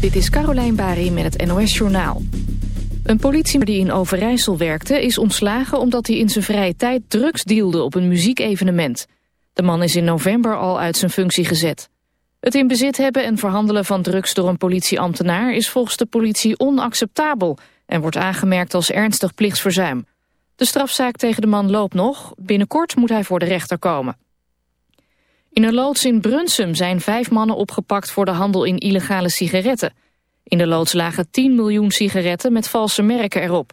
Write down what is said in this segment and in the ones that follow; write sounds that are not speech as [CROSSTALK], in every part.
Dit is Carolijn Bari met het NOS Journaal. Een politieman die in Overijssel werkte is ontslagen omdat hij in zijn vrije tijd drugs dealde op een muziekevenement. De man is in november al uit zijn functie gezet. Het in bezit hebben en verhandelen van drugs door een politieambtenaar is volgens de politie onacceptabel en wordt aangemerkt als ernstig plichtsverzuim. De strafzaak tegen de man loopt nog. Binnenkort moet hij voor de rechter komen. In een loods in Brunsum zijn vijf mannen opgepakt voor de handel in illegale sigaretten. In de loods lagen 10 miljoen sigaretten met valse merken erop.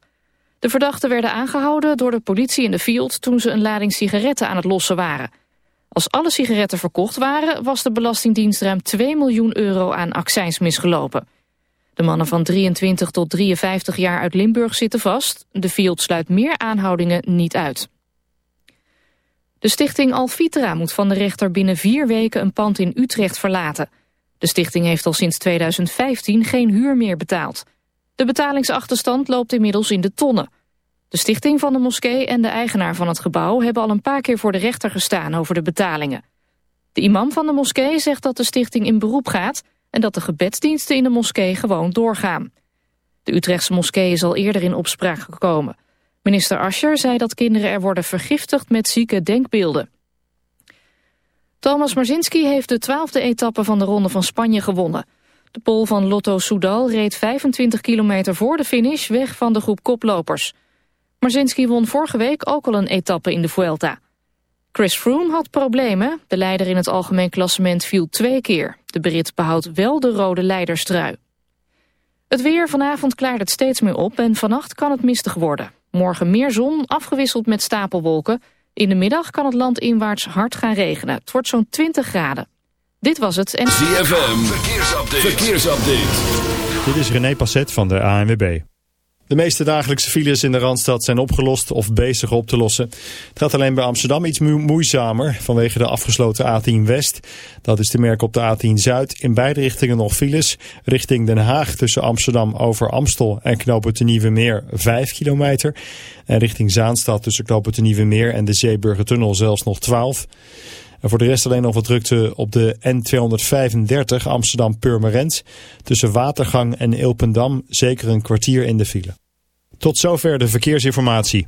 De verdachten werden aangehouden door de politie in de field toen ze een lading sigaretten aan het lossen waren. Als alle sigaretten verkocht waren, was de Belastingdienst ruim 2 miljoen euro aan accijns misgelopen. De mannen van 23 tot 53 jaar uit Limburg zitten vast. De field sluit meer aanhoudingen niet uit. De stichting Alvitra moet van de rechter binnen vier weken een pand in Utrecht verlaten. De stichting heeft al sinds 2015 geen huur meer betaald. De betalingsachterstand loopt inmiddels in de tonnen. De stichting van de moskee en de eigenaar van het gebouw... hebben al een paar keer voor de rechter gestaan over de betalingen. De imam van de moskee zegt dat de stichting in beroep gaat... en dat de gebedsdiensten in de moskee gewoon doorgaan. De Utrechtse moskee is al eerder in opspraak gekomen... Minister Ascher zei dat kinderen er worden vergiftigd met zieke denkbeelden. Thomas Marzinski heeft de twaalfde etappe van de Ronde van Spanje gewonnen. De Pool van Lotto Soudal reed 25 kilometer voor de finish weg van de groep koplopers. Marzinski won vorige week ook al een etappe in de Vuelta. Chris Froome had problemen. De leider in het algemeen klassement viel twee keer. De Brit behoudt wel de rode leiderstrui. Het weer vanavond klaart het steeds meer op en vannacht kan het mistig worden. Morgen meer zon, afgewisseld met stapelwolken. In de middag kan het land inwaarts hard gaan regenen. Het wordt zo'n 20 graden. Dit was het. En... ZFM, verkeersupdate. verkeersupdate. Dit is René Passet van de ANWB. De meeste dagelijkse files in de Randstad zijn opgelost of bezig op te lossen. Het gaat alleen bij Amsterdam iets moeizamer vanwege de afgesloten A10 West. Dat is te merken op de A10 Zuid. In beide richtingen nog files. Richting Den Haag tussen Amsterdam over Amstel en knopen de Nieuwe Meer 5 kilometer. En richting Zaanstad tussen knopen de Nieuwe Meer en de Zeeburgertunnel zelfs nog 12 en voor de rest alleen nog wat drukte op de N235 Amsterdam-Purmerend. Tussen Watergang en Ilpendam zeker een kwartier in de file. Tot zover de verkeersinformatie.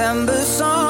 December song.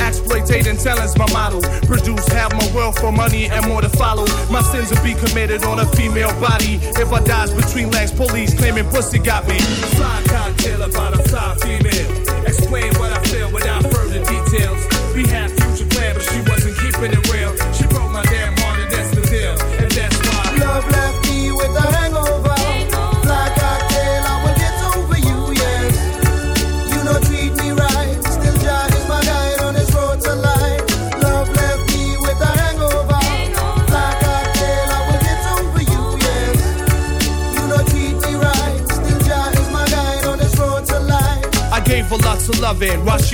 exploitating talent's my model. Produce half my wealth for money and more to follow. My sins will be committed on a female body. If I dies between legs, police claiming pussy got me. Fly cocktail about a fly female. Explain relevant. Rock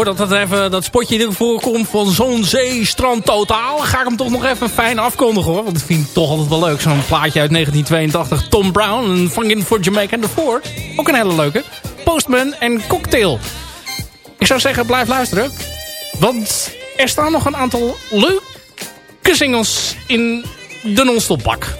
Nou, voordat dat, even, dat spotje er voorkomt van zo'n zeestrand totaal... ga ik hem toch nog even fijn afkondigen hoor. Want dat vind ik toch altijd wel leuk. Zo'n plaatje uit 1982. Tom Brown en Fangin for Jamaica and the Ford. Ook een hele leuke. Postman en Cocktail. Ik zou zeggen, blijf luisteren. Want er staan nog een aantal leuke singles in de non-stop bak.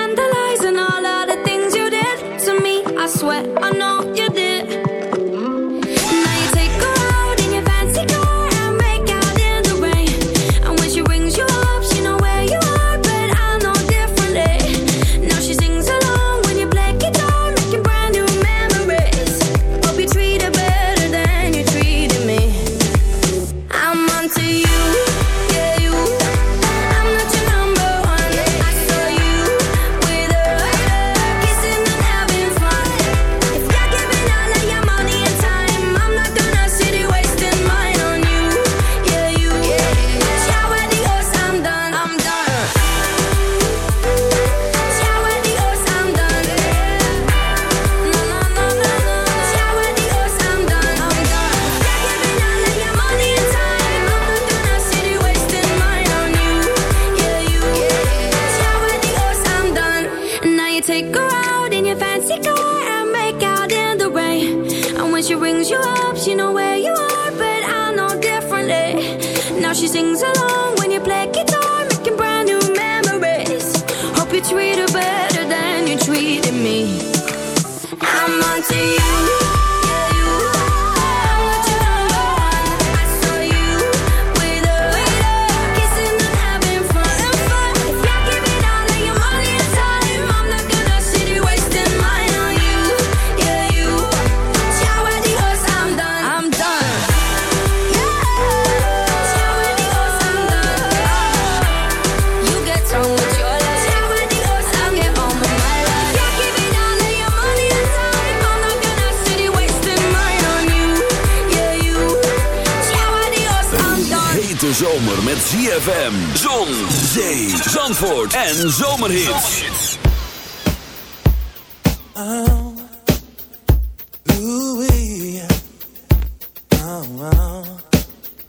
en zomerhits. hits.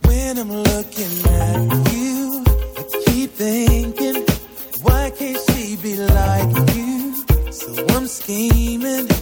When I'm looking at you, I keep thinking, why can't she be like you? So I'm scheming.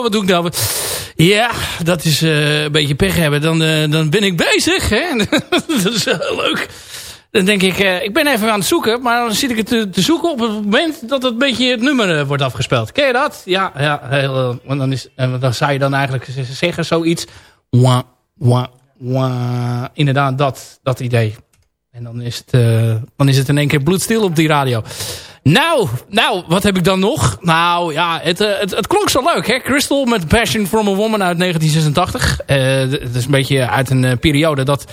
Oh, wat doe ik nou? Ja, dat is eh, een beetje pech hebben. Dan, eh, dan ben ik bezig. Hè? [LAUGHS] dat is leuk. Dan denk ik, eh, ik ben even aan het zoeken. Maar dan zit ik het te, zoeken op het moment dat het beetje het nummer wordt afgespeeld. Ken je dat? Ja, ja heel, want dan, is, dan zou je dan eigenlijk zeggen zoiets. Wah, wah, wah. Inderdaad, dat, dat idee. En dan is, het, dan is het in één keer bloedstil op die radio. Nou, nou, wat heb ik dan nog? Nou ja, het, eh, het, het klonk zo leuk, hè? Crystal met Passion from a Woman uit 1986. Eh, het is een beetje uit een eh, periode dat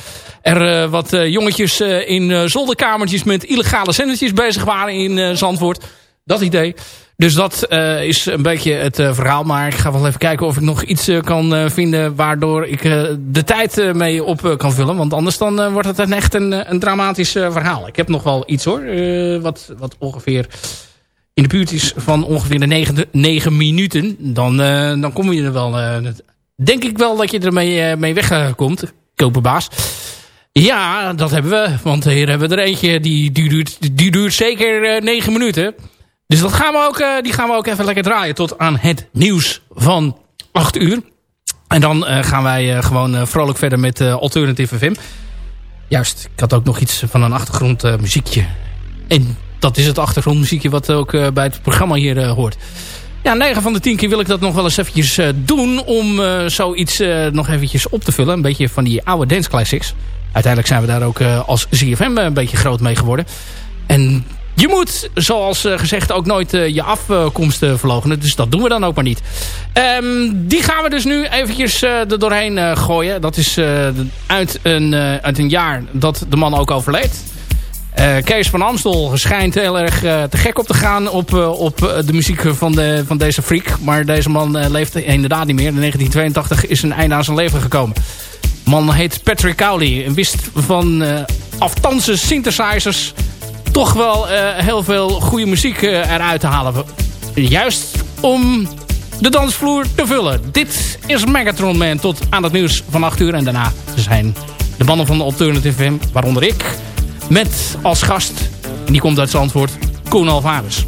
er wat jongetjes in zolderkamertjes met illegale zendertjes bezig waren in Zandvoort. Dat idee. Dus dat eh, is een beetje het eh, verhaal. Maar ik ga wel even kijken of ik nog iets eh, kan vinden... waardoor ik de tijd mee op kan vullen. Want anders dan wordt het echt een, een dramatisch verhaal. Ik heb nog wel iets hoor. wat, wat ongeveer in de buurt is van ongeveer de negen, negen minuten. Dan, dan kom je er wel... denk ik wel dat je ermee mee wegkomt. Koperbaas. Ja, dat hebben we. Want hier hebben we er eentje die, die, duurt, die duurt zeker negen minuten. Dus dat gaan we ook, eh, die gaan we ook even lekker draaien tot aan het nieuws van 8 uur. En dan eh, gaan wij eh, gewoon vrolijk verder met Alternative FM. Juist, ik had ook nog iets van een achtergrondmuziekje. en dat is het achtergrondmuziekje wat ook bij het programma hier hoort. Ja, 9 van de 10 keer wil ik dat nog wel eens eventjes doen... om zoiets nog eventjes op te vullen. Een beetje van die oude dance classics. Uiteindelijk zijn we daar ook als ZFM een beetje groot mee geworden. En je moet, zoals eh, gezegd, ook nooit eh, je afkomst uh, verloochenen. Dus dat doen we dan ook maar niet. Ehm, die gaan we dus nu eventjes eh, er doorheen gooien. Dat is uit, een, uit een jaar dat de man ook overleed. Kees van Amstel schijnt heel erg te gek op te gaan op, op de muziek van, de, van deze freak. Maar deze man leeft inderdaad niet meer. In 1982 is een einde aan zijn leven gekomen. De man heet Patrick Cowley en wist van aftansen synthesizers toch wel uh, heel veel goede muziek uh, eruit te halen. Juist om de dansvloer te vullen. Dit is Megatron Man tot aan het nieuws van 8 uur. En daarna zijn de banden van de Alternative FM, waaronder ik... met als gast, en die komt uit Zandvoort, Koen Alvarez.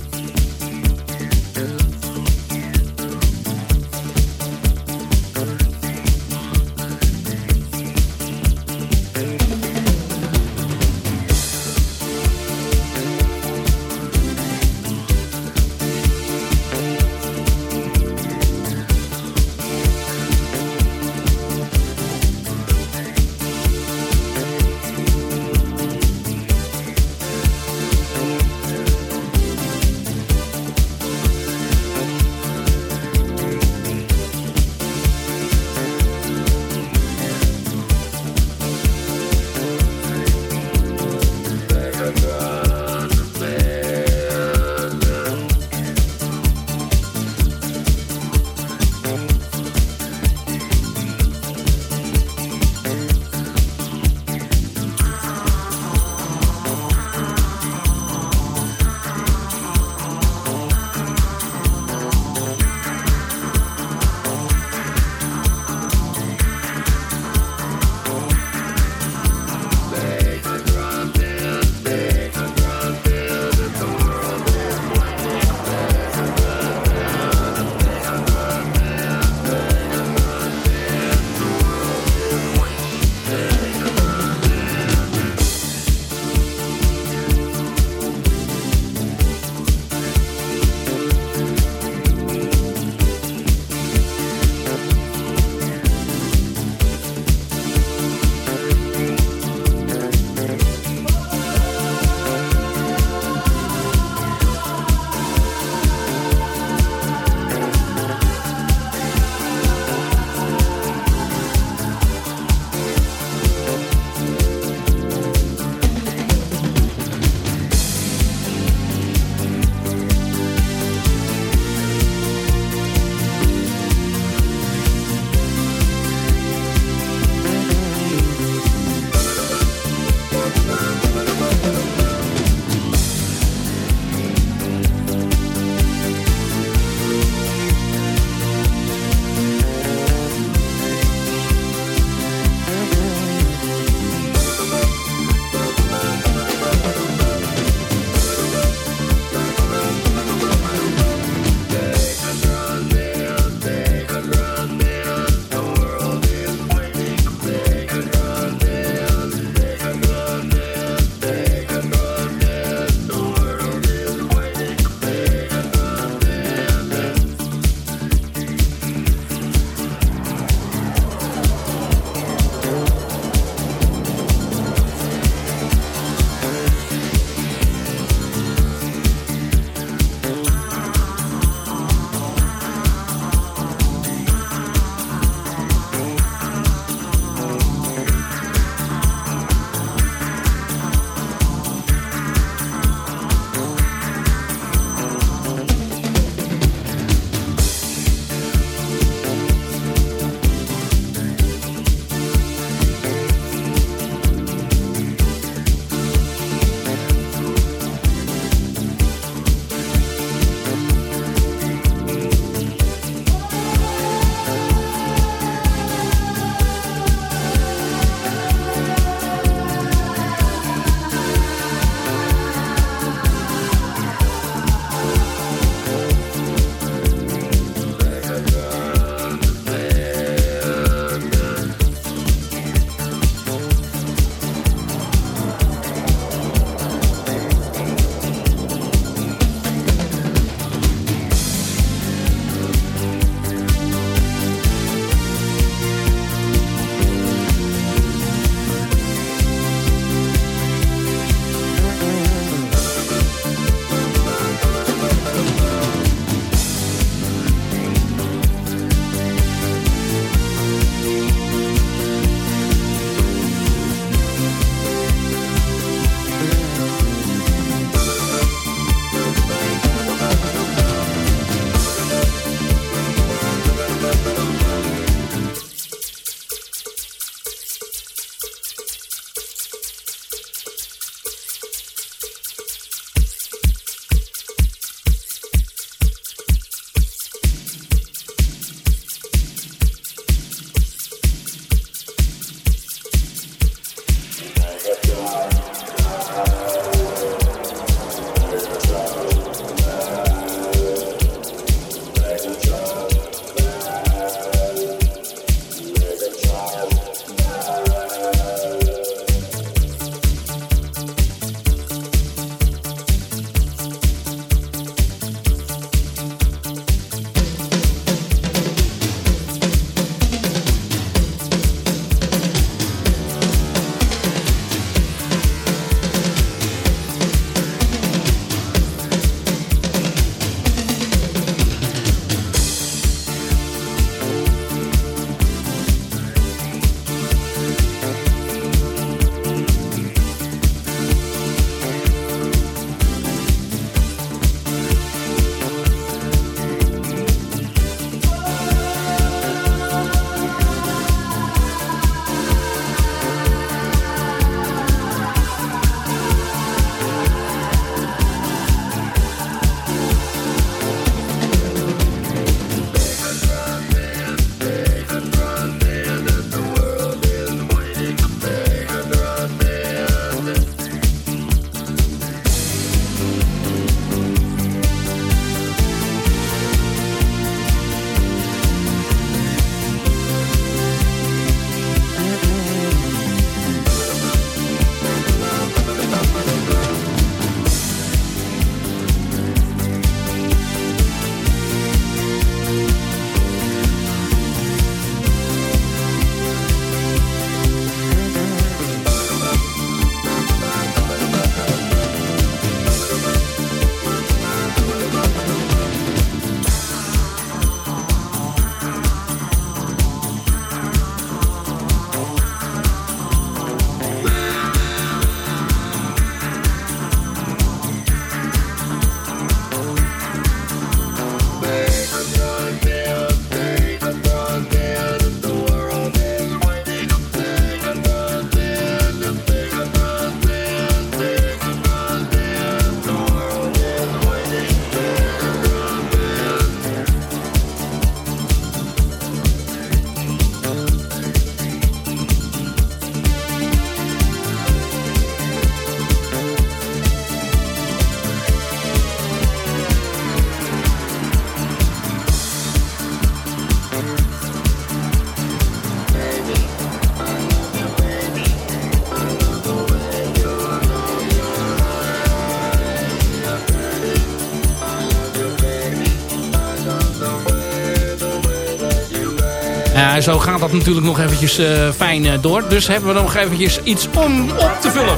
Nou, zo gaat dat natuurlijk nog eventjes eh, fijn eh, door. Dus hebben we nog eventjes iets om op te vullen.